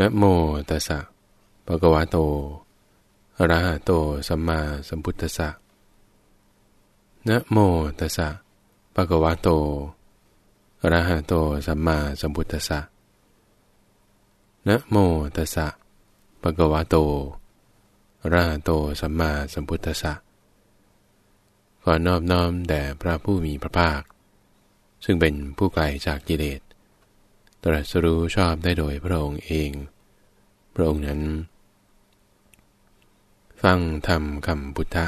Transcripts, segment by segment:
นะโมตัสสะภะคะวะโตอะระหะโตสัมมาสัมพุทธัสสะนะโมตัสสะภะคะวะโตอะระหะโตสัมมาสัมพุทธัสสะนะโมตัสสะภะคะวะโตอะระหะโตสัมมาสัมพุทธัสสะขอนอบน้อมแด่พระผู้มีพระภาค ซึ่งเป็นผู้ไกลจากกิเลส ตรัสรู้ชอบได้โดยพระองค์เอง พระองค์นั้น ฟังธรรมคำพุทธะ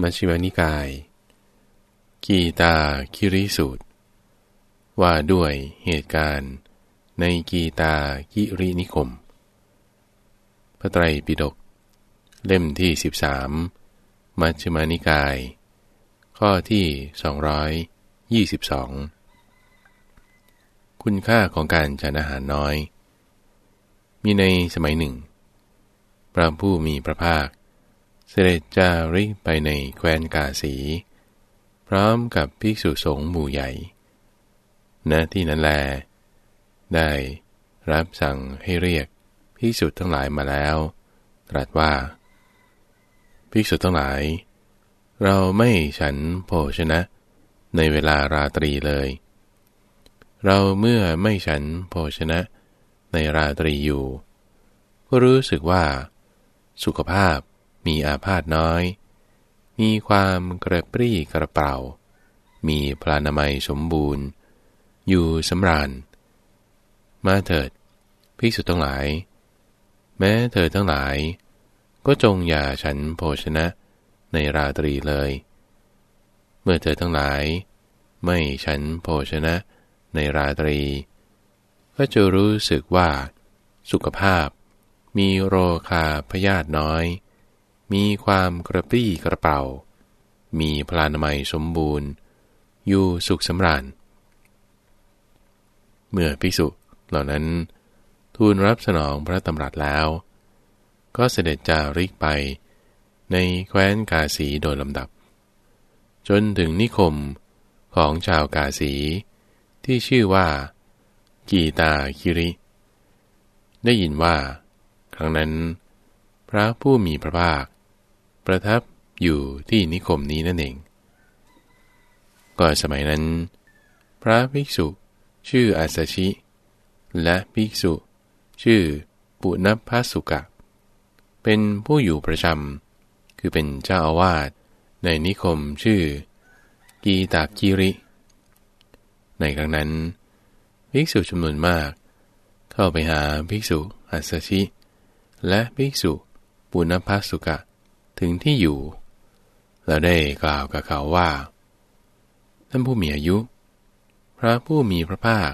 มัชฌิมานิกาย กีตาคิริสูตร ว่าด้วยเหตุการณ์ในกีตาคิรินิคม พระไตรปิฎกเล่มที่ 13 มัชฌิมานิกาย ข้อที่ 222 คุณค่าของการฉันอาหารน้อย มีในสมัยหนึ่ง พระผู้มีพระภาค เสด็จจาริไปในแคว้นกาสี พร้อมกับภิกษุสงฆ์หมู่ใหญ่ณที่นั้นแล ได้รับสั่งให้เรียกภิกษุทั้งหลายมาแล้ว ตรัสว่า ภิกษุทั้งหลาย เราไม่ฉันโภชนะในเวลาราตรีเลยเเราเมื่อไม่ฉันโภชนะในราตรีอยู่ ก็รู้สึกว่า สุขภาพมีอาพาธน้อย มีความกระปรี้กระเป๋า มีพลานามัยสมบูรณ์ อยู่สำราญ มาเถิดพิสุทั้งหลาย แม้เธอทั้งหลาย ก็จงอย่าฉันโภชนะในราตรีเลย เมื่อเธอทั้งหลาย ไม่ฉันโภชนะใในราตรี ก็จะรู้สึกว่า สุขภาพ มีโรคาพยาธิน้อย มีความกระปรี้กระเป๋า มีพลานามัยสมบูรณ์ อยู่สุขสำราญ เมื่อภิกษุเหล่านั้น ทูลรับสนองพระตำรัสแล้ว ก็เสด็จจาริกไป ในแคว้นกาสีโดยลำดับ จนถึงนิคมของชาวกาสี ที่ชื่อว่า กีตาคิริ ได้ยินว่า ครั้งนั้น พระผู้มีพระภาค ประทับอยู่ที่นิคมนี้นั่นเองก่อนสมัยนั้น พระภิกษุชื่ออาสชิ และภิกษุ ชื่อปุณพพสุกะ เป็นผู้อยู่ประจำคือเป็นเจ้าอาวาสในนิคมชื่อ กีตาคิริ ในครั้งนั้น ภิกษุจำนวนมาก เข้าไปหาภิกษุอัสชิ และภิกษุปุณพัสสุกะถึงที่อยู่ แล้วได้กล่าวกับเขาว่า ท่านผู้มีอายุ พระผู้มีพระภาค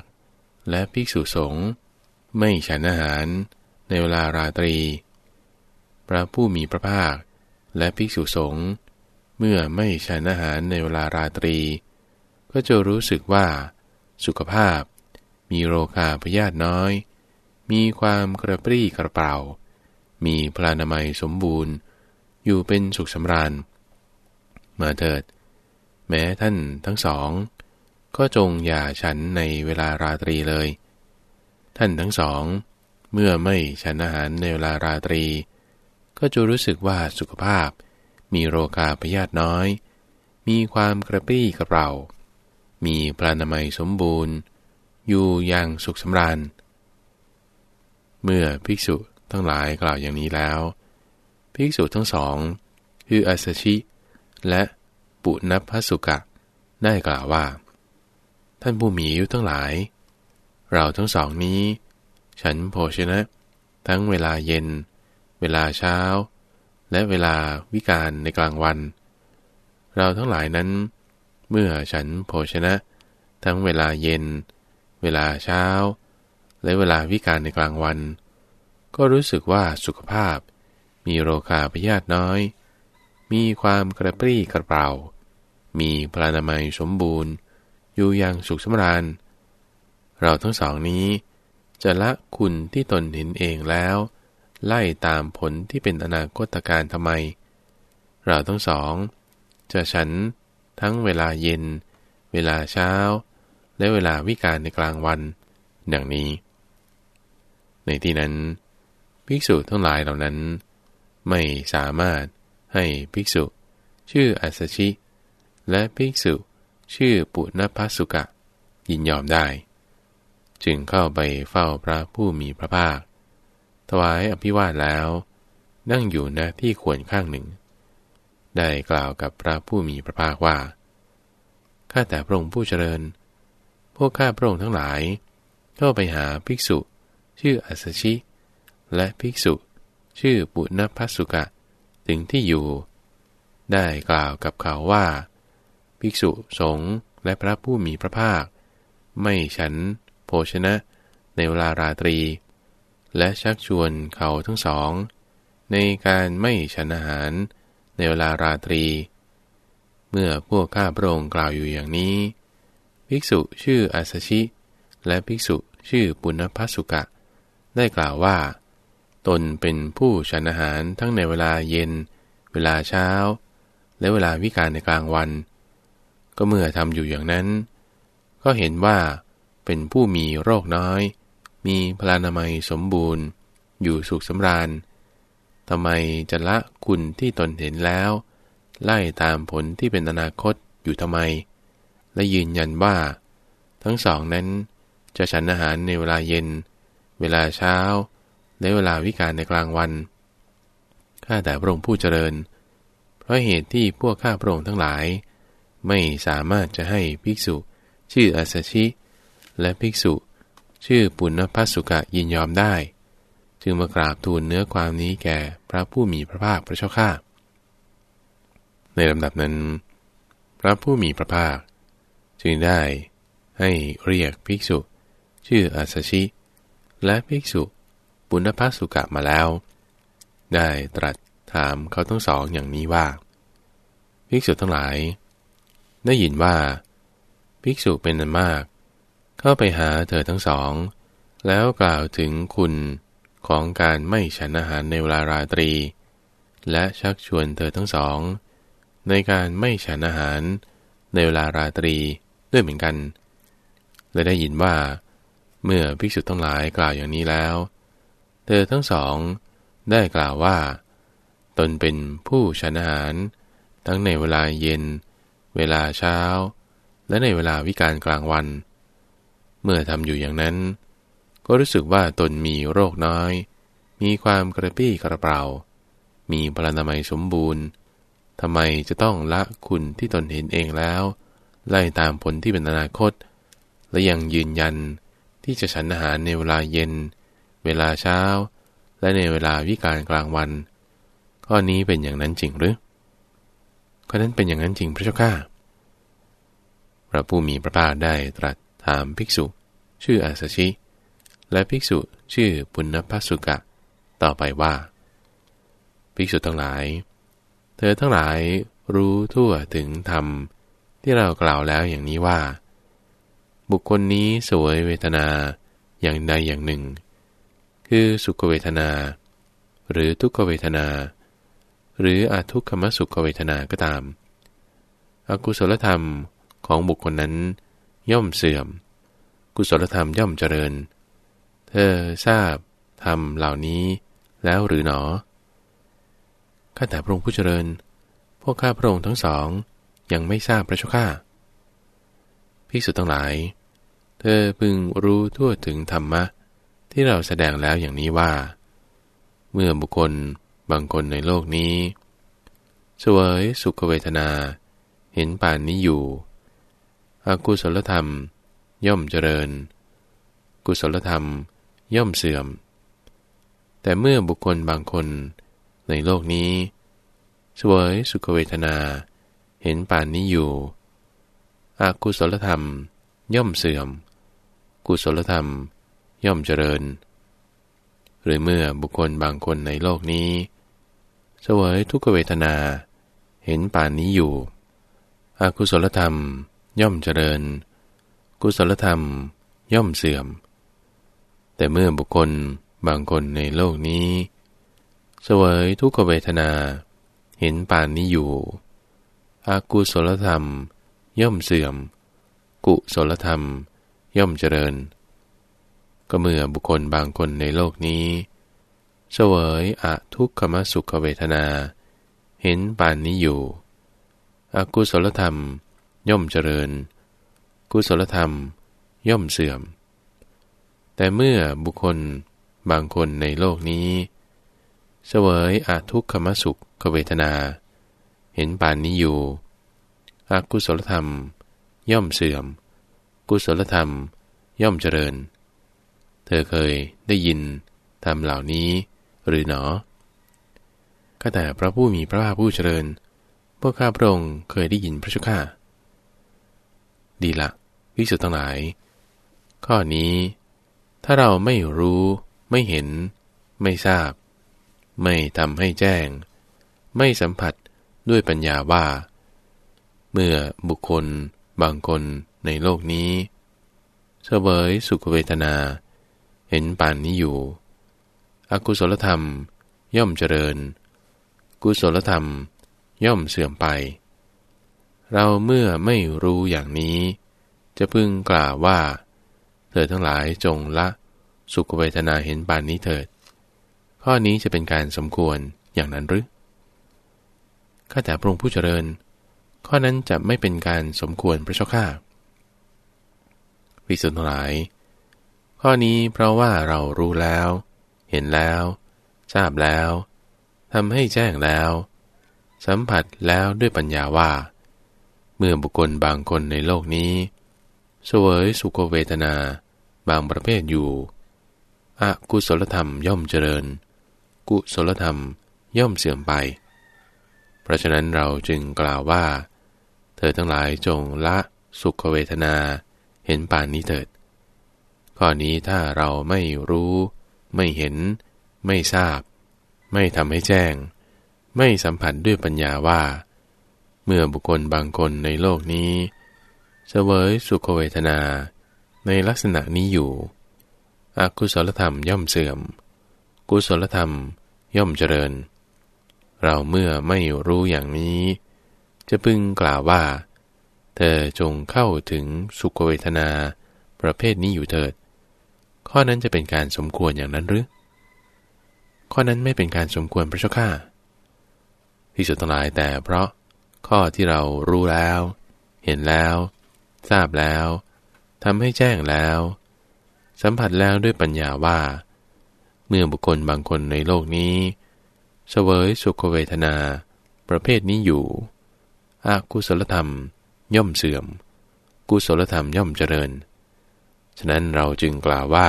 และภิกษุสงฆ์ไม่ฉันอาหารในเวลาราตรี พระผู้มีพระภาค และภิกษุสงฆ์เมื่อไม่ฉันอาหารในเวลาราตรี ก็จะรู้สึกว่า สุขภาพ มีโรคาพยาธิน้อย มีความกระปรี้กระเป๋า มีพลานามัยสมบูรณ์ อยู่เป็นสุขสำราญ มาเถิด แม้ท่านทั้งสอง ก็จงอย่าฉันในเวลาราตรีเลย ท่านทั้งสอง เมื่อไม่ฉันอาหารในเวลาราตรี ก็จะรู้สึกว่าสุขภาพ มีโรคาพยาธิน้อย มีความกระปรี้กระเป๋า มีปรานามัยสมบูรณ์ อยู่อย่างสุขสำราญ เมื่อภิกษุทั้งหลายกล่าวอย่างนี้แล้ว ภิกษุทั้งสองคืออัสชิ และปุณพสุกะ ได้กล่าวว่า ท่านผู้มีอายุทั้งหลาย เราทั้งสองนี้ ฉันโภชนะ ทั้งเวลาเย็น เวลาเช้า และเวลาวิการในกลางวัน เราทั้งหลายนั้น เมื่อฉันโภชนะ ทั้งเวลาเย็น เวลาเช้า และเวลาวิการในกลางวัน ก็รู้สึกว่าสุขภาพ มีโรคาพยาธิน้อย มีความกระปรี้กระเป๋ามีพลานามัยสมบูรณ์ อยู่อย่างสุขสมราญ เราทั้งสองนี้ จะละคุณที่ตนเห็นเองแล้ว ไล่ตามผลที่เป็นอนาคตการทำไม เราทั้งสอง จะฉัน ทั้งเวลาเย็น เวลาเช้า และเวลาวิการในกลางวัน ดังนี้ ในที่นั้น ภิกษุทั้งหลายเหล่านั้น ไม่สามารถให้ภิกษุ ชื่ออัสชิ และภิกษุ ชื่อปุณพสุกะ ยินยอมได้ จึงเข้าไปเฝ้าพระผู้มีพระภาค ถวายอภิวาทแล้ว นั่งอยู่ณที่ควรข้างหนึ่ง ได้กล่าวกับพระผู้มีพระภาคว่า ข้าแต่พระองค์ผู้เจริญ พวกข้าพระองค์ทั้งหลาย เข้าไปหาภิกษุ ชื่ออัสชิ และภิกษุ ชื่อปุณพสุกะ ถึงที่อยู่ ได้กล่าวกับเขาว่า ภิกษุสงฆ์และพระผู้มีพระภาค ไม่ฉัน โภชนะ ในเวลาราตรี และชักชวนเขาทั้งสอง ในการไม่ฉันอาหาร ในเวลาราตรี เมื่อพวกข้าพระองค์กล่าวอยู่อย่างนี้ ภิกษุชื่ออาสชิ และภิกษุชื่อปุณพสุกะ ได้กล่าวว่า ตนเป็นผู้ฉันอาหารทั้งในเวลาเย็น เวลาเช้า และเวลาวิการในกลางวัน ก็เมื่อทำอยู่อย่างนั้น ก็เห็นว่าเป็นผู้มีโรคน้อย มีพลานามัยสมบูรณ์ อยู่สุขสำราญ ทำไมจะละคุณที่ตนเห็นแล้ว ไล่ตามผลที่เป็นอนาคตอยู่ทำไม และยืนยันว่า ทั้งสองนั้น จะฉันอาหารในเวลาเย็น เวลาเช้า และเวลาวิการในกลางวัน ข้าแต่พระองค์ผู้เจริญ เพราะเหตุที่พวกข้าพระองค์ทั้งหลาย ไม่สามารถจะให้ภิกษุ ชื่ออาสชิ และภิกษุ ชื่อปุณณพัสุกะยินยอมได้ จึงมากราบทูลเนื้อความนี้แก่พระผู้มีพระภาคพระเจ้าข้าในลำดับนั้น พระผู้มีพระภาค จึงได้ให้เรียกภิกษุ ชื่ออาสชิ และภิกษุปุณณพัสุกะมาแล้ว ได้ตรัสถามเขาทั้งสองอย่างนี้ว่า ภิกษุทั้งหลาย ได้ยินว่า ภิกษุเป็นนันมาก เข้าไปหาเธอทั้งสอง แล้วกล่าวถึงคุณ ของการไม่ฉันอาหารในเวลาราตรี และชักชวนเธอทั้งสอง ในการไม่ฉันอาหารในเวลาราตรีด้วยเหมือนกันและได้ยินว่า เมื่อภิกษุทั้งหลายกล่าวอย่างนี้แล้ว เธอทั้งสองได้กล่าวว่า ตนเป็นผู้ฉันอาหาร ทั้งในเวลาเย็น เวลาเช้า และในเวลาวิการกลางวัน เมื่อทำอยู่อย่างนั้น ก็รู้สึกว่าตนมีโรคน้อย มีความกระปี้กระเป๋ามีพลานามัยสมบูรณ์ทำไมจะต้องละคุณที่ตนเห็นเองแล้ว ไล่ตามผลที่เป็นอนาคต และยังยืนยันที่จะฉันอาหารในเวลาเย็น เวลาเช้า และในเวลาวิการกลางวัน ข้อนี้เป็นอย่างนั้นจริงหรือก็นั้นเป็นอย่างนั้นจริงพระเจ้าข้าพระผู้มีพระภาคได้ตรัสถามภิกษุ ชื่ออาสชิ และภิกษุชื่อปุณณพัสุกะ ต่อไปว่า ภิกษุทั้งหลาย เธอทั้งหลายรู้ทั่วถึงธรรม ที่เรากล่าวแล้วอย่างนี้ว่า บุคคลนี้สวยเวทนาอย่างใดอย่างหนึ่ง คือสุขเวทนา หรือทุกขเวทนา หรืออาทุกขมสุขเวทนาก็ตาม อกุศลธรรมของบุคคลนั้นย่อมเสื่อม กุศลธรรมย่อมเจริญเเธอทราบธรรมเหล่านี้แล้วหรือหนอ ข้าแต่พระองค์ผู้เจริญ พวกข้าพระองค์ทั้งสองยังไม่ทราบพระเจ้าข้าภิกษุทั้งหลาย เธอพึงรู้ทั่วถึงธรรมะ ที่เราแสดงแล้วอย่างนี้ว่า เมื่อบุคคลบางคนในโลกนี้สวยสุขเวทนา เห็นป่านนี้อยู่อากุศลธรรม ย่อมเจริญ กุศลธรรม ย่อมเสื่อม แต่เมื่อบุคคลบางคนในโลกนี้สวยสุขเวทนา เห็นป่านนี้อยู่อากุศลธรรม ย่อมเสื่อม กุศลธรรม ย่อมเจริญ หรือเมื่อบุคคลบางคนในโลกนี้สวยทุกเวทนา เห็นป่านนี้อยู่อากุศลธรรม ย่อมเจริญ กุศลธรรม ย่อมเสื่อม แต่เมื่อบุคคลบางคนในโลกนี้ เสวยทุกขเวทนา เห็นป่านนี้อยู่อากุศลธรรม ย่อมเสื่อม กุศลธรรม ย่อมเจริญ ก็เมื่อบุคคลบางคนในโลกนี้ เสวยอะทุกขมสุขเวทนา เห็นปานนี้อยู่อากุศลธรรม ย่อมเจริญ กุศลธรรม ย่อมเสื่อม แต่เมื่อบุคคลบางคนในโลกนี้ เสวยอาทุกขมสุขเวทนา เห็นป่านนี้อยู่อากุศลธรรม ย่อมเสื่อม กุศลธรรมย่อมเจริญ เธอเคยได้ยินธรรมเหล่านี้หรือหนอก็แต่พระผู้มีพระภาคผู้เจริญ พวกข้าพระองค์เคยได้ยินพระชุก้าดีละวิสุทธ์ทั้งหลาย ข้อนี้ ถ้าเราไม่รู้ไม่เห็น ไม่ทราบ ไม่ทำให้แจ้ง ไม่สัมผัสด้วยปัญญาว่า เมื่อบุคคลบางคนในโลกนี้เสวยสุขเวทนา เห็นป่านนี้อยู่ อกุศลธรรมย่อมเจริญ กุศลธรรมย่อมเสื่อมไป เราเมื่อไม่รู้อย่างนี้ จะพึงกล่าวว่า เธอทั้งหลายจงละสุขเวทนาเห็นปานนี้เถิด ข้อนี้จะเป็นการสมควรอย่างนั้นหรือข้าแต่พระองค์ผู้เจริญ ข้อนั้นจะไม่เป็นการสมควรพระเจ้าข้าพิสุทธิ์ทั้งหลาย ข้อนี้เพราะว่าเรารู้แล้ว เห็นแล้ว ทราบแล้วทำให้แจ้งแล้ว สัมผัสแล้วด้วยปัญญาว่า เมื่อบุคคลบางคนในโลกนี้ เสวยสุขเวทนา บางประเภทอยู่อกุศลธรรมย่อมเจริญ กุศลธรรมย่อมเสื่อมไป เพราะฉะนั้นเราจึงกล่าวว่า เธอทั้งหลายจงละสุขเวทนาเห็นป่านนี้เถิด ข้อนี้ถ้าเราไม่รู้ ไม่เห็น ไม่ทราบ ไม่ทำให้แจ้ง ไม่สัมผัสด้วยปัญญาว่า เมื่อบุคคลบางคนในโลกนี้ เสวยสุขเวทนาในลักษณะนี้อยู่ อกุศลธรรมย่อมเสื่อม กุศลธรรมย่อมเจริญ เราเมื่อไม่รู้อย่างนี้ จะพึงกล่าวว่า เธอจงเข้าถึงสุขเวทนาประเภทนี้อยู่เถิด ข้อนั้นจะเป็นการสมควรอย่างนั้นหรือ ข้อนั้นไม่เป็นการสมควรพระเจ้าข้าที่สุดทั้งหลายแต่เพราะข้อที่เรารู้แล้ว เห็นแล้ว ทราบแล้วทำให้แจ้งแล้ว สัมผัสแล้วด้วยปัญญาว่า เมื่อบุคคลบางคนในโลกนี้เสวยสุขเวทนา ประเภทนี้อยู่อากุศลธรรมย่อมเสื่อม กุศลธรรมย่อมเจริญ ฉะนั้นเราจึงกล่าวว่า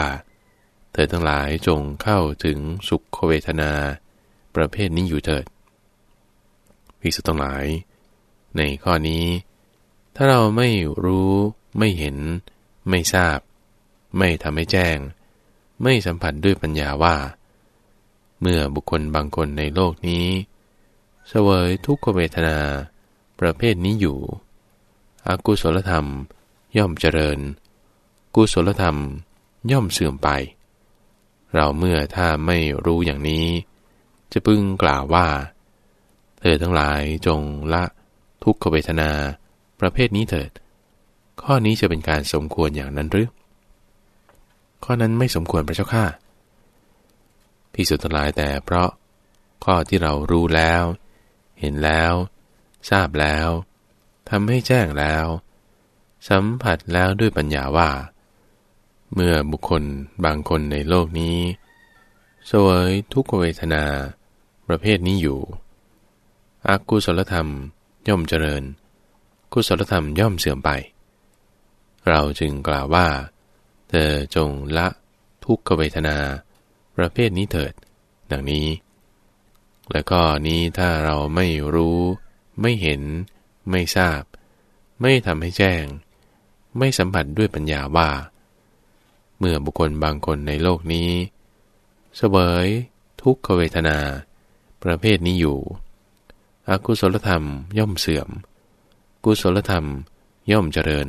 เธอทั้งหลายจงเข้าถึงสุขเวทนา ประเภทนี้อยู่เถิดพิสุทั้งหลาย ในข้อนี้ ถ้าเราไม่รู้ไม่เห็น ไม่ทราบ ไม่ทำให้แจ้ง ไม่สัมผัสด้วยปัญญาว่า เมื่อบุคคลบางคนในโลกนี้เสวยทุกขเวทนา ประเภทนี้อยู่ อกุศลธรรมย่อมเจริญ กุศลธรรมย่อมเสื่อมไป เราเมื่อถ้าไม่รู้อย่างนี้ จะพึงกล่าวว่า เธอทั้งหลายจงละทุกขเวทนา ประเภทนี้เถิด ข้อนี้จะเป็นการสมควรอย่างนั้นหรือ ข้อนั้นไม่สมควรพระเจ้าข้าพิสุทธิ์ทั้งหลายแต่เพราะ ข้อที่เรารู้แล้ว เห็นแล้ว ทราบแล้วทำให้แจ้งแล้ว สัมผัสแล้วด้วยปัญญาว่า เมื่อบุคคลบางคนในโลกนี้สวยทุกเวทนา ประเภทนี้อยู่อากุศลธรรมย่อมเจริญ กุศลธรรมย่อมเสื่อมไป เราจึงกล่าวว่า เธอจงละทุกขเวทนา ประเภทนี้เถิด ดังนี้ และก็นี้ถ้าเราไม่รู้ ไม่เห็น ไม่ทราบ ไม่ทำให้แจ้ง ไม่สัมผัสด้วยปัญญาว่า เมื่อบุคคลบางคนในโลกนี้เสวยทุกขเวทนา ประเภทนี้อยู่ อกุศลธรรมย่อมเสื่อม กุศลธรรมย่อมเจริญ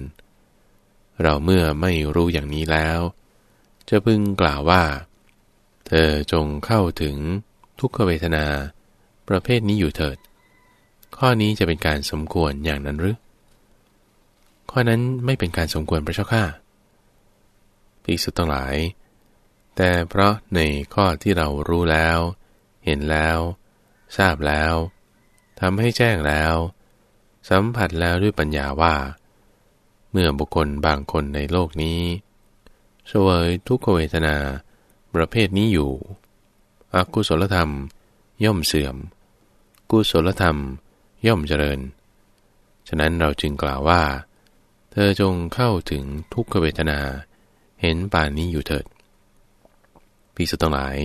เราเมื่อไม่รู้อย่างนี้แล้ว จะพึงกล่าวว่า เธอจงเข้าถึงทุกขเวทนา ประเภทนี้อยู่เถิด ข้อนี้จะเป็นการสมควรอย่างนั้นหรือ ข้อนั้นไม่เป็นการสมควรพระเจ้าข้าภิกษุทั้งหลาย แต่เพราะในข้อที่เรารู้แล้ว เห็นแล้ว ทราบแล้วทำให้แจ้งแล้ว สัมผัสแล้วด้วยปัญญาว่า เมื่อบุคคลบางคนในโลกนี้เสวยทุกขเวทนาประเภทนี้อยู่อกุศลธรรมย่อมเสื่อม กุศลธรรมย่อมเจริญ ฉะนั้นเราจึงกล่าวว่า เธอจงเข้าถึงทุกขเวทนา เห็นป่านนี้อยู่เถิดพิสุทั้งหลาย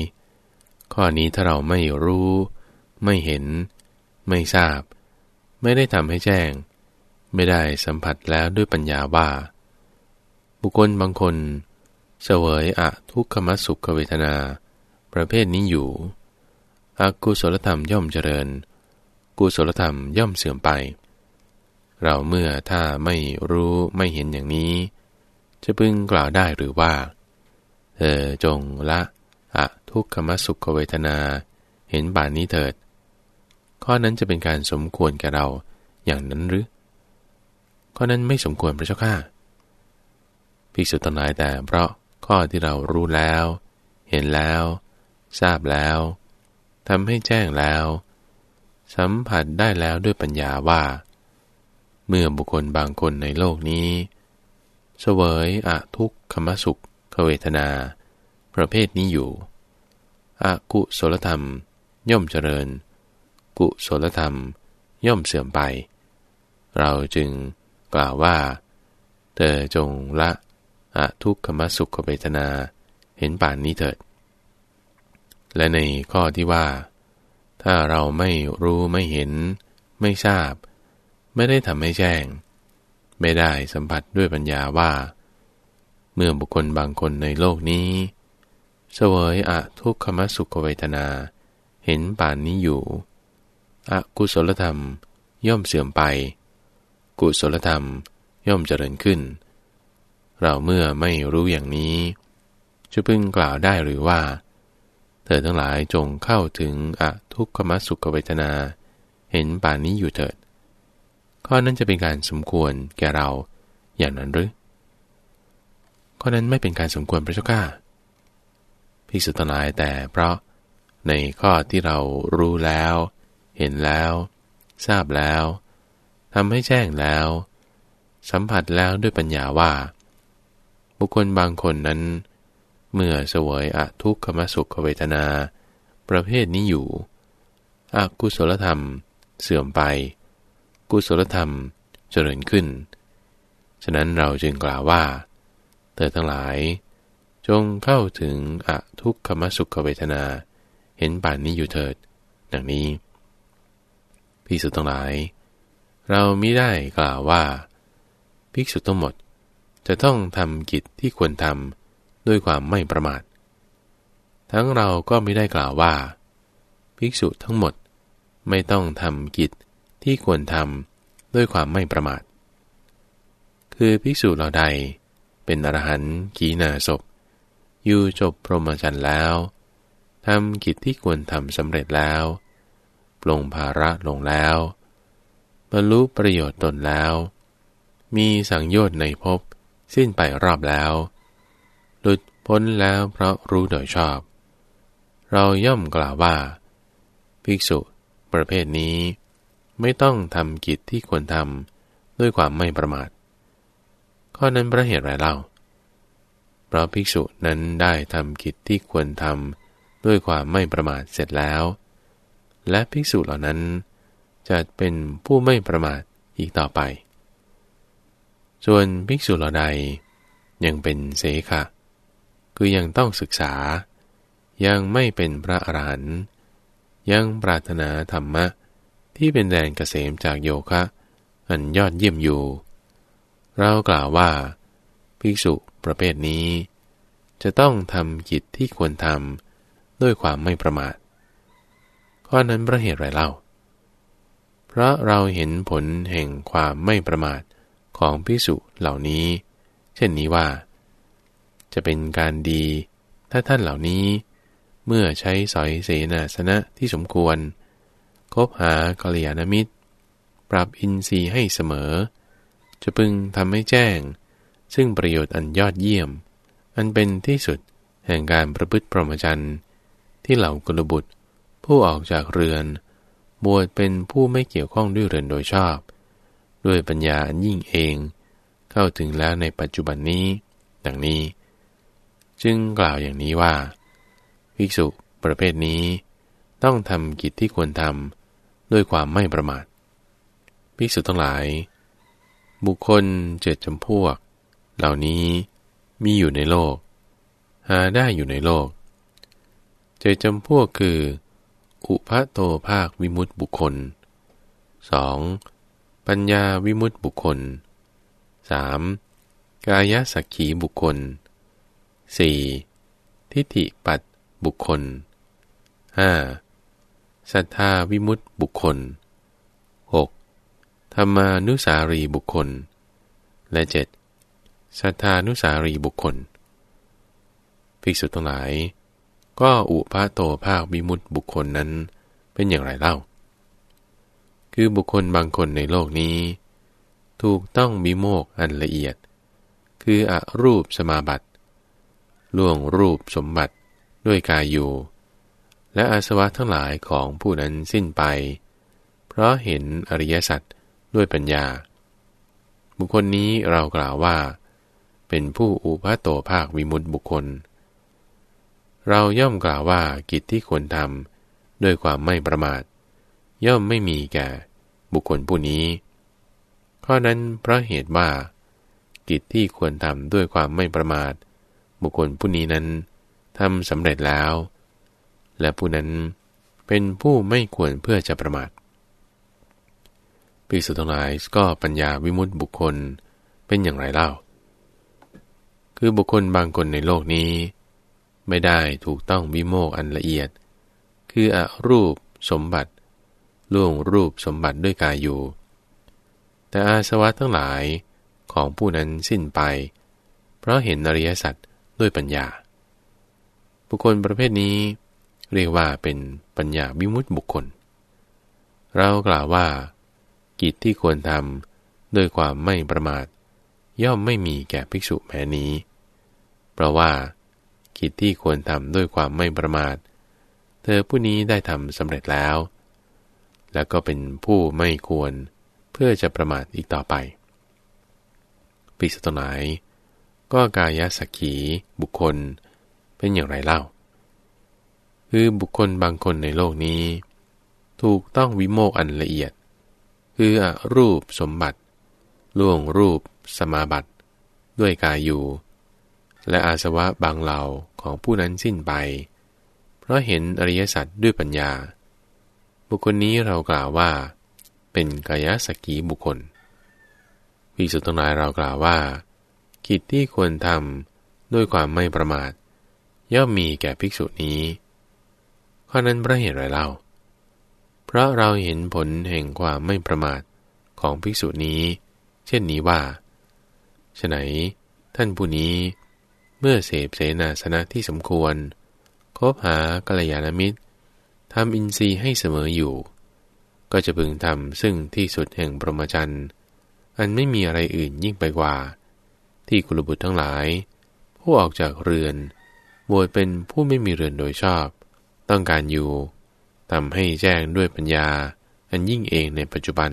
ข้อนี้ถ้าเราไม่รู้ ไม่เห็น ไม่ทราบ ไม่ได้ทำให้แจ้ง ไม่ได้สัมผัสแล้วด้วยปัญญาว่า บุคคลบางคนเสวยอะทุกขมสุขเวทนา ประเภทนี้อยู่อากุศลธรรมย่อมเจริญ กุศลธรรมย่อมเสื่อมไป เราเมื่อถ้าไม่รู้ไม่เห็นอย่างนี้ จะพึงกล่าวได้หรือว่าเธอจงละอะทุกขมสุขเวทนา เห็นบานนี้เถิด ข้อนั้นจะเป็นการสมควรแก่เราอย่างนั้นหรือ ข้อนั้นไม่สมควรพระเจ้าข้าภิกษุทั้งหลายแต่เพราะข้อที่เรารู้แล้ว เห็นแล้ว ทราบแล้วทำให้แจ้งแล้ว สัมผัสได้แล้วด้วยปัญญาว่า เมื่อบุคคลบางคนในโลกนี้เสวยอะทุกขมสุขเวทนา ประเภทนี้อยู่อากุศลธรรม ย่อมเจริญ กุศลธรรมย่อมเสื่อมไป เราจึงกล่าวว่า เธอจงละอะทุกขมสุขเวทนาเห็นป่านนี้เถิด และในข้อที่ว่า ถ้าเราไม่รู้ไม่เห็น ไม่ทราบ ไม่ได้ทำให้แจ้ง ไม่ได้สัมผัสด้วยปัญญาว่า เมื่อบุคคลบางคนในโลกนี้เสวยอะทุกขมสุขเวทนา เห็นป่านนี้อยู่ อกุศลธรรมย่อมเสื่อมไป กุศลธรรมย่อมเจริญขึ้น เราเมื่อไม่รู้อย่างนี้จะพึงกล่าวได้หรือว่า เธอทั้งหลายจงเข้าถึงอทุกขมสุขเวทนา เห็นป่านนี้อยู่เถิด ข้อนั้นจะเป็นการสมควรแก่เราอย่างนั้นหรือข้อนั้นไม่เป็นการสมควรพระเจ้าข้าพิสุทธิ์ลายแต่เพราะในข้อที่เรารู้แล้ว เห็นแล้ว ทราบแล้วทำให้แจ้งแล้ว สัมผัสแล้วด้วยปัญญาว่า บุคคลบางคนนั้น เมื่อเสวยอะทุกขมสุขเวทนา ประเภทนี้อยู่อกุศลธรรม เสื่อมไป กุศลธรรมเจริญขึ้น ฉะนั้นเราจึงกล่าวว่า เธอทั้งหลาย จงเข้าถึงอะทุกขมสุขเวทนา เห็นป่านนี้อยู่เถิด ดังนี้ พิสุทั้งหลาย เรามิได้กล่าวว่า ภิกษุทั้งหมดจะต้องทำกิจที่ควรทำด้วยความไม่ประมาท ทั้งเราก็ไม่ได้กล่าวว่า ภิกษุทั้งหมดไม่ต้องทำกิจที่ควรทำด้วยความไม่ประมาท คือภิกษุเราใด เป็นอรหันต์กีนาศพอยู่จบพรหมจรรย์แล้วทำกิจที่ควรทำสำเร็จแล้ว ลงภาระลงแล้ว บรรลุประโยชน์ตนแล้ว มีสังโยชน์ในภพสิ้นไปรอบแล้ว หลุดพ้นแล้วเพราะรู้โดยชอบ เราย่อมกล่าวว่า ภิกษุประเภทนี้ไม่ต้องทำกิจที่ควรทำด้วยความไม่ประมาท ข้อนั้นประเหตุไรเล่า เพราะภิกษุนั้นได้ทำกิจที่ควรทำด้วยความไม่ประมาทเสร็จแล้ว และภิกษุเหล่านั้น จะเป็นผู้ไม่ประมาทอีกต่อไป ส่วนภิกษุเหล่าใดยังเป็นเสขะ คือยังต้องศึกษา ยังไม่เป็นพระอรหันต์ยังปรารถนาธรรมะ ที่เป็นแดนเกษมจากโยคะ อันยอดเยี่ยมอยู่ เรากล่าวว่า ภิกษุประเภทนี้ จะต้องทำกิจที่ควรทำด้วยความไม่ประมาท ข้อนั้นเพราะเหตุไรเล่า เพราะเราเห็นผลแห่งความไม่ประมาทของพิสุเหล่านี้ เช่นนี้ว่า จะเป็นการดี ถ้าท่านเหล่านี้ เมื่อใช้สอยเสนาสนะที่สมควร คบหากัลยาณมิตร ปรับอินทรีย์ให้เสมอ จะพึงทำให้แจ้ง ซึ่งประโยชน์อันยอดเยี่ยม อันเป็นที่สุดแห่งการประพฤติพรหมจรรย์ที่เหล่ากุลบุตร ผู้ออกจากเรือน บวชเป็นผู้ไม่เกี่ยวข้องด้วยเรือนโดยชอบ ด้วยปัญญาอันยิ่งเอง เข้าถึงแล้วในปัจจุบันนี้ ดังนี้ จึงกล่าวอย่างนี้ว่าภิกษุประเภทนี้ ต้องทำกิจที่ควรทำด้วยความไม่ประมาทภิกษุทั้งหลาย บุคคลเจ็ดจำพวก เหล่านี้มีอยู่ในโลก หาได้อยู่ในโลก เจ็ดจำพวกคือ อุพะโตภาควิมุตติบุคคล 2. ปัญญาวิมุตติบุคคล 3. กายสักขีบุคคล 4. ทิฏฐิปัตบุคคล 5. ศรัทธาวิมุตติบุคคล 6. ธรรมานุสารีบุคคล และ 7. ศรัทธานุสารีบุคคล ภิกษุทั้งหลาย ก็อุปาโตภาควิมุตติบุคคลนั้นเป็นอย่างไรเล่า คือบุคคลบางคนในโลกนี้ ถูกต้องมิโมกอันละเอียด คืออรูปสมาบัติล่วงรูปสมบัติด้วยกายอยู่ และอาสวะทั้งหลายของผู้นั้นสิ้นไป เพราะเห็นอริยสัจด้วยปัญญา บุคคลนี้เรากล่าวว่า เป็นผู้อุปาโตภาควิมุตติบุคคล เราย่อมกล่าวว่ากิจที่ควรทำด้วยความไม่ประมาท ย่อมไม่มีแก่บุคคลผู้นี้ ข้อนั้นเพราะเหตุว่า กิจที่ควรทำด้วยความไม่ประมาท บุคคลผู้นี้นั้นทำสำเร็จแล้ว และผู้นั้นเป็นผู้ไม่ควรเพื่อจะประมาทปีสุทั้งหลายก็ปัญญาวิมุตติบุคคลเป็นอย่างไรเล่า คือบุคคลบางคนในโลกนี้ ไม่ได้ถูกต้องวิโมกอันละเอียด คืออรูปสมบัติ ล่วงรูปสมบัติด้วยกายอยู่ แต่อาสวะทั้งหลายของผู้นั้นสิ้นไป เพราะเห็นอริยสัจด้วยปัญญา บุคคลประเภทนี้ เรียกว่าเป็นปัญญาวิมุตติบุคคล เรากล่าวว่า กิจที่ควรทำด้วยความไม่ประมาท ย่อมไม่มีแก่ภิกษุแม้นี้ เพราะว่า กิจที่ควรทำด้วยความไม่ประมาท เธอผู้นี้ได้ทำสำเร็จแล้ว แล้วก็เป็นผู้ไม่ควรเพื่อจะประมาทอีกต่อไปปิสตนายก็กายสักขีบุคคลเป็นอย่างไรเล่า คือบุคคลบางคนในโลกนี้ ถูกต้องวิโมกอันละเอียด คืออรูปสมบัติ ล่วงรูปสมาบัติ ด้วยกายอยู่ และอาสวะบางเหล่าของผู้นั้นสิ้นไป เพราะเห็นอริยสัจด้วยปัญญา บุคคลนี้เรากล่าวว่า เป็นกายสกีบุคคลวิสุทธนายเรากล่าวว่า กิจที่ควรทำด้วยความไม่ประมาท ย่อมมีแก่ภิกษุนี้ ข้อนั้นเพราะเหตุไรเล่า เพราะเราเห็นผลแห่งความไม่ประมาทของภิกษุนี้ เช่นนี้ว่าฉไหนท่านผู้นี้ เมื่อเสพเสนาสนะที่สมควร คบหากัลยาณมิตรทำอินทรีย์ให้เสมออยู่ ก็จะพึงทำซึ่งที่สุดแห่งปรมจันทร์อันไม่มีอะไรอื่นยิ่งไปกว่า ที่กุลบุตรทั้งหลาย ผู้ออกจากเรือนบวชเป็นผู้ไม่มีเรือนโดยชอบ ต้องการอยู่ทำให้แจ้งด้วยปัญญา อันยิ่งเองในปัจจุบัน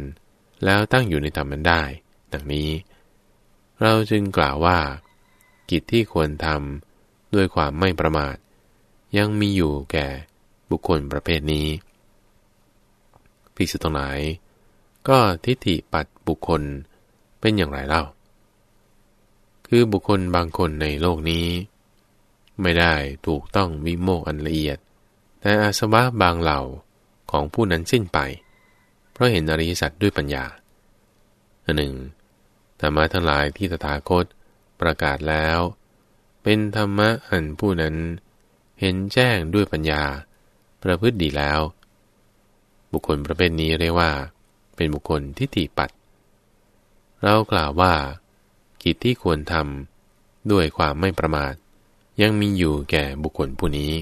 แล้วตั้งอยู่ในธรรมนั้นได้ ดังนี้ เราจึงกล่าวว่า กิจที่ควรทำด้วยความไม่ประมาท ยังมีอยู่แก่บุคคลประเภทนี้พิสุตงหลาย ก็ทิฏฐิปัดบุคคลเป็นอย่างไรเล่า คือบุคคลบางคนในโลกนี้ ไม่ได้ถูกต้องวิโมกอันละเอียด แต่อาสวะบางเหล่าของผู้นั้นสิ้นไป เพราะเห็นอริยสัจด้วยปัญญาอันหนึ่งธรรมะทั้งหลายที่ตถาคต ประกาศแล้ว เป็นธรรมะอันผู้นั้น เห็นแจ้งด้วยปัญญา ประพฤติดีแล้ว บุคคลประเภทนี้เรียกว่า เป็นบุคคลที่ติปัดเรากล่าวว่า กิจที่ควรทำด้วยความไม่ประมาท ยังมีอยู่แก่บุคคลผู้นี้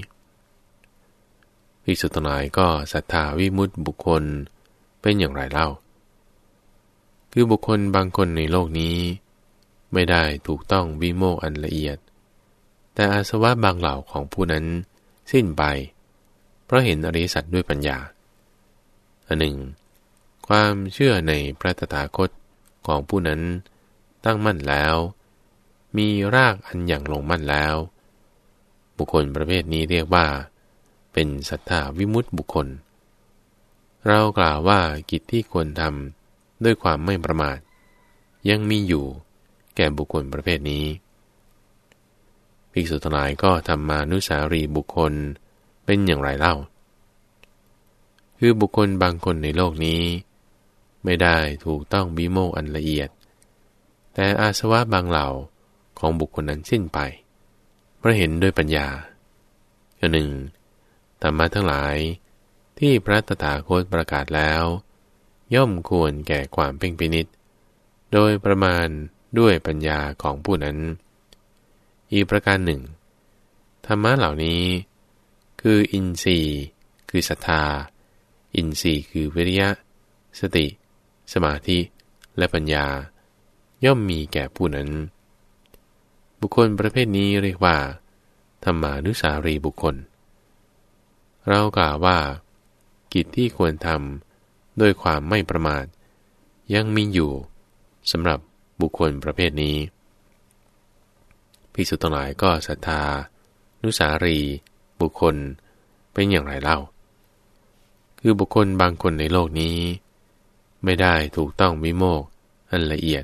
ภิกษุทั้งหลายก็ศรัทธาวิมุตติบุคคลเป็นอย่างไรเล่า คือบุคคลบางคนในโลกนี้ ไม่ได้ถูกต้องวิโมกอันละเอียด แต่อาสวะบางเหล่าของผู้นั้นสิ้นไป เพราะเห็นอริสัจด้วยปัญญาอันหนึ่ง ความเชื่อในพระตถาคตของผู้นั้นตั้งมั่นแล้ว มีรากอันอย่างลงมั่นแล้ว บุคคลประเภทนี้เรียกว่า เป็นสัทธาวิมุตติบุคคล เรากล่าวว่ากิจที่ควรทำด้วยความไม่ประมาท ยังมีอยู่ แก่บุคคลประเภทนี้ภิกษุทั้งหลายก็ทำมานุสารีบุคคลเป็นอย่างไรเล่า คือบุคคลบางคนในโลกนี้ ไม่ได้ถูกต้องวิโมกอันละเอียด แต่อาสวะบางเหล่าของบุคคลนั้นสิ้นไป เพราะเห็นด้วยปัญญาอันหนึ่งธรรมะทั้งหลายที่พระตถาคตประกาศแล้ว ย่อมควรแก่ความเพ่งพินิษโดยประมาณ ด้วยปัญญาของผู้นั้น อีกประการหนึ่ง ธรรมะเหล่านี้ คืออินทรีย์ คือศรัทธา อินทรีย์คือวิริยะ สติ สมาธิ และปัญญา ย่อมมีแก่ผู้นั้น บุคคลประเภทนี้เรียกว่า ธรรมานุสารีบุคคล เรากล่าวว่า กิจที่ควรทำโดยความไม่ประมาท ยังมีอยู่สำหรับ บุคคลประเภทนี้ภิกษุทั้งหลายก็ศรัทธา นุสารี บุคคลเป็นอย่างไรเล่า คือบุคคลบางคนในโลกนี้ ไม่ได้ถูกต้องวิโมกอันละเอียด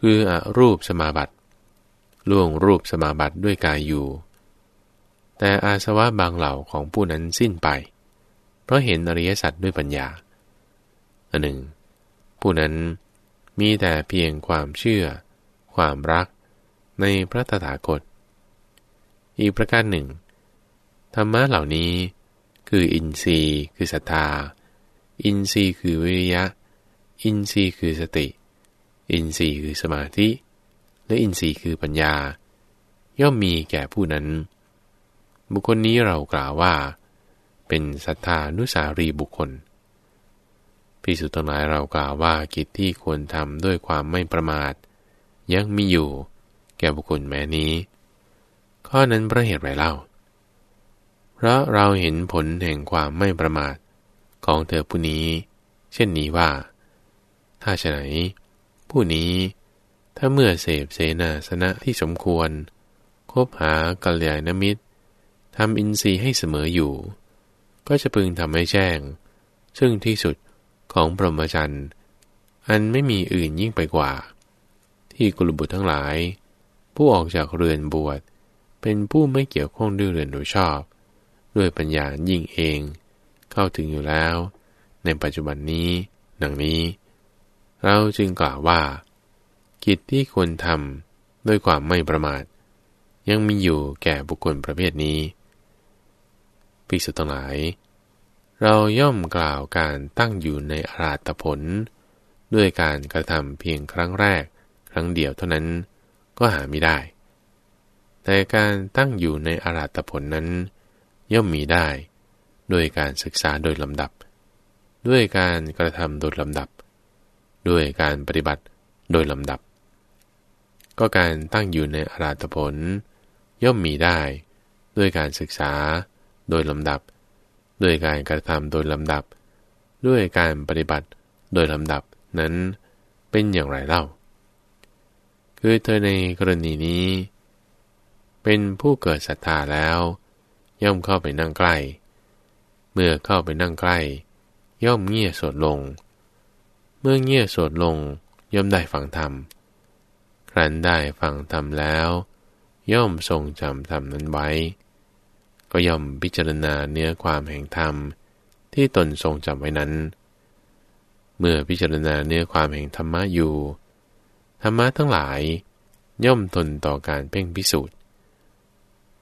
คืออรูปสมาบัติล่วงรูปสมาบัติด้วยกายอยู่ แต่อาสวะบางเหล่าของผู้นั้นสิ้นไป เพราะเห็นอริยสัจด้วยปัญญาอันหนึ่ง ผู้นั้น มีแต่เพียงความเชื่อ ความรัก ในพระตถาคต อีกประการหนึ่ง ธรรมะเหล่านี้ คืออินทรีย์ คือศรัทธา อินทรีย์คือวิริยะ อินทรีย์คือสติ อินทรีย์คือสมาธิ และอินทรีย์คือปัญญา ย่อมมีแก่ผู้นั้น บุคคลนี้เรากล่าวว่า เป็นศรัทธานุสารีบุคคล พิสุทั้งหลายเรากล่าวว่ากิจที่ควรทำด้วยความไม่ประมาท ยังมีอยู่ แก่บุคคลแม้นี้ ข้อนั้นเพราะเหตุไรเล่า เพราะเราเห็นผลแห่งความไม่ประมาทของเธอผู้นี้ เช่นนี้ว่า ถ้าฉะไหน ผู้นี้ถ้าเมื่อเสพเสนาสนะที่สมควร คบหากัลยาณมิตรทำอินทรีย์ให้เสมออยู่ ก็จะพึงทำให้แจ้ง ซึ่งที่สุด ของพรหมจรรย์ อันไม่มีอื่นยิ่งไปกว่า ที่กุลบุตรทั้งหลาย ผู้ออกจากเรือนบวช เป็นผู้ไม่เกี่ยวข้องด้วยเรือนโดยชอบ ด้วยปัญญายิ่งเอง เข้าถึงอยู่แล้ว ในปัจจุบันนี้ดังนี้ เราจึงกล่าวว่า กิจที่ควรทำด้วยความไม่ประมาท ยังมีอยู่แก่บุคคลประเภทนี้ภิกษุทั้งหลาย เราย่อมกล่าวการตั้งอยู่ในอาราตผล ด้วยการกระทำเพียงครั้งแรก ครั้งเดียวเท่านั้นก็หาไม่ได้ แต่การตั้งอยู่ในอาราตผลนั้น ย่อมมีได้โดยการศึกษาโดยลำดับ ด้วยการกระทำโดยลำดับ ด้วยการปฏิบัติโดยลำดับ ก็การตั้งอยู่ในอาราตผล ย่อมมีได้ ด้วยการศึกษาโดยลำดับ ด้วยการกระทำโดยลำดับ ด้วยการปฏิบัติโดยลำดับนั้นเป็นอย่างไรเล่า คือเธอในกรณีนี้ เป็นผู้เกิดศรัทธาแล้ว ย่อมเข้าไปนั่งใกล้ เมื่อเข้าไปนั่งใกล้ ย่อมเงี่ยสดลง เมื่อเงี่ยสดลงย่อมได้ฟังธรรม ครั้นได้ฟังธรรมแล้ว ย่อมทรงจำธรรมนั้นไว้ ก็ย่อมพิจารณาเนื้อความแห่งธรรม ที่ตนทรงจำไว้นั้น เมื่อพิจารณาเนื้อความแห่งธรรมะอยู่ ธรรมะทั้งหลาย ย่อมทนต่อการเพ่งพิสูจน์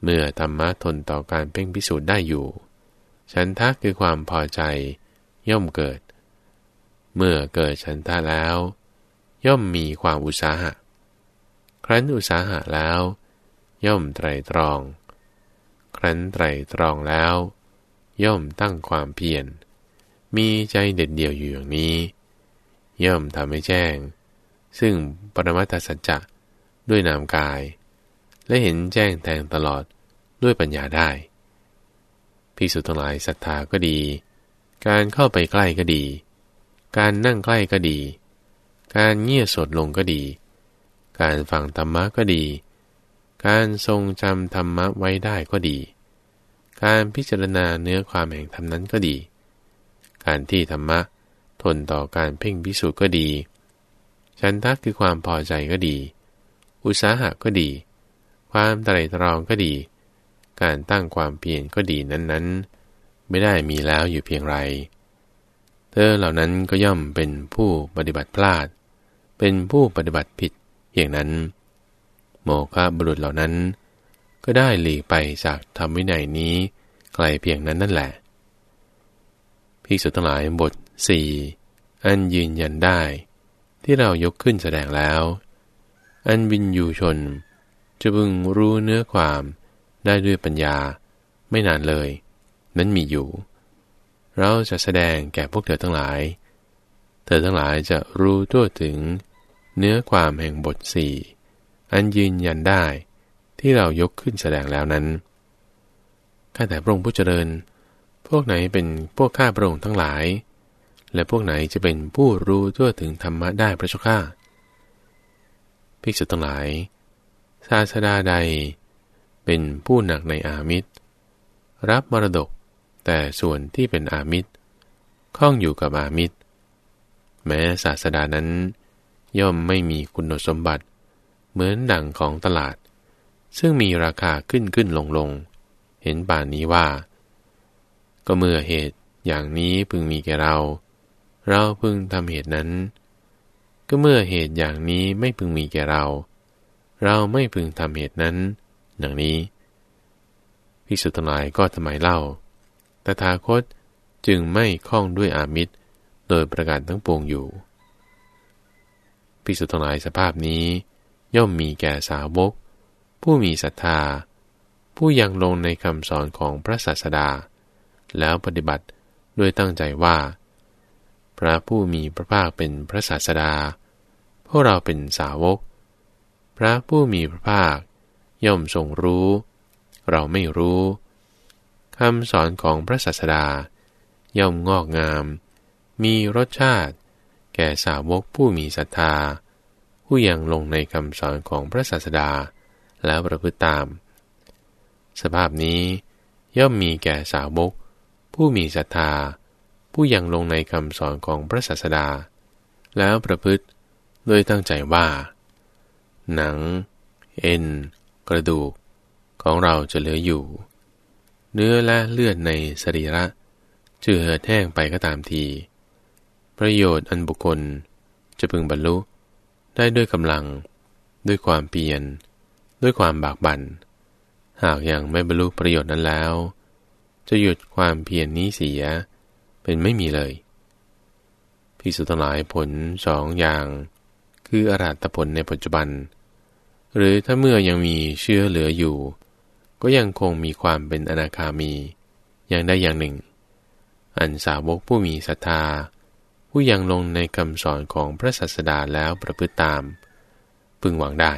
เมื่อธรรมะทนต่อการเพ่งพิสูจน์ได้อยู่ ฉันทะคือความพอใจ ย่อมเกิด เมื่อเกิดฉันทะแล้ว ย่อมมีความอุตสาหะ ครั้นอุตสาหะแล้ว ย่อมไตรตรอง ครั้นไตรตรองแล้ว ย่อมตั้งความเพียร มีใจเด็ดเดี่ยวอยู่อย่างนี้ ย่อมทำให้แจ้ง ซึ่งปรมัตถสัจจะด้วยนามกาย และเห็นแจ้งแทงตลอดด้วยปัญญาได้ภิกษุทั้งหลายศรัทธาก็ดี การเข้าไปใกล้ก็ดี การนั่งใกล้ก็ดี การเงี่ยสดลงก็ดี การฟังธรรมะก็ดี การทรงจำธรรมะไว้ได้ก็ดี การพิจารณาเนื้อความแห่งธรรมนั้นก็ดี การที่ธรรมะทนต่อการเพ่งพิสูจน์ก็ดี ฉันทักคือความพอใจก็ดี อุตสาหะก็ดี ความไตรตรองก็ดี การตั้งความเพียรก็ดีนั้นๆ ไม่ได้มีแล้วอยู่เพียงไร เธอเหล่านั้นก็ย่อมเป็นผู้ปฏิบัติพลาด เป็นผู้ปฏิบัติผิดอย่างนั้น โมฆะบุรุษเหล่านั้น ก็ได้หลีกไปจากธรรมวินัยนี้ไกลเพียงนั้นนั่นแหละภิกษุทั้งหลายบทสี่อันยืนยันได้ ที่เรายกขึ้นแสดงแล้ว อันวินยูชน จะพึงรู้เนื้อความได้ด้วยปัญญาไม่นานเลย นั้นมีอยู่ เราจะแสดงแก่พวกเธอทั้งหลาย เธอทั้งหลายจะรู้ทั่วถึง เนื้อความแห่งบทสี่ อันยืนยันได้ ที่เรายกขึ้นแสดงแล้วนั้นข้าแต่พระองค์ผู้เจริญ พวกไหนเป็นพวกข้าพระองค์ทั้งหลาย และพวกไหนจะเป็นผู้รู้ทั่วถึงธรรมะได้พระเจ้าข้าภิกษุทั้งหลาย ศาสดาใด เป็นผู้หนักในอามิตร รับมรดกแต่ส่วนที่เป็นอามิตรคล้องอยู่กับอามิตร แม้ศาสดานั้น ย่อมไม่มีคุณสมบัติ เหมือนดั่งของตลาด ซึ่งมีราคาขึ้นขึ้นลงลง เห็นป่านนี้ว่า ก็เมื่อเหตุอย่างนี้พึงมีแก่เรา เราพึงทำเหตุนั้น ก็เมื่อเหตุอย่างนี้ไม่พึงมีแก่เรา เราไม่พึงทำเหตุนั้น ดังนี้ภิกษุทั้งหลายก็ทำไมเล่า ตถาคตจึงไม่คล้องด้วยอามิตร โดยประการทั้งปวงอยู่ภิกษุทั้งหลายสภาพนี้ ย่อมมีแก่สาวก ผู้มีศรัทธา ผู้ยังลงในคำสอนของพระศาสดา แล้วปฏิบัติด้วยตั้งใจว่า พระผู้มีพระภาคเป็นพระศาสดา พวกเราเป็นสาวก พระผู้มีพระภาค ย่อมทรงรู้ เราไม่รู้คำสอนของพระศาสดา ย่อมงอกงาม มีรสชาติ แก่สาวกผู้มีศรัทธา ผู้ยังลงในคำสอนของพระศาสดา แล้วประพฤติตาม สภาพนี้ย่อมมีแก่สาวกผู้มีศรัทธา ผู้ยังลงในคำสอนของพระศาสดา แล้วประพฤติโดยตั้งใจว่า หนัง เอ็น กระดูก ของเราจะเหลืออยู่ เนื้อและเลือดในสรีระจะเหือดแห้งไปก็ตามที ประโยชน์อันบุคคลจะพึงบรรลุ ได้ด้วยกำลัง ด้วยความเพียร ด้วยความบากบัน่น หากยังไม่บรรลุประโยชน์นั้นแล้ว จะหยุดความเพียรนนี้เสีย เป็นไม่มีเลยพิสุทั้งหลายผลสองอย่าง คืออรัตผลในปัจจุบัน หรือถ้าเมื่อยังมีเชื้อเหลืออยู่ ก็ยังคงมีความเป็นอนาคามี อย่างใดอย่างหนึ่ง อันสาวกผู้มีศรัทธา ผู้ยังลงในคำสอนของพระศาสดาแล้วประพฤติตาม พึงหวังได้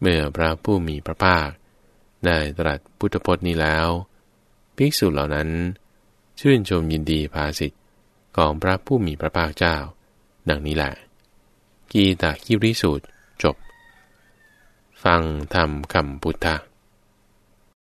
เมื่อพระผู้มีพระภาคได้ตรัสพุทธพจน์นี้แล้ว ภิกษุเหล่านั้น ชื่นชมยินดีภาสิทธิ์ของพระผู้มีพระภาคเจ้า ดังนี้แหละ กีตาคิริสูตรจบ ฟังธรรมคำพุทธะ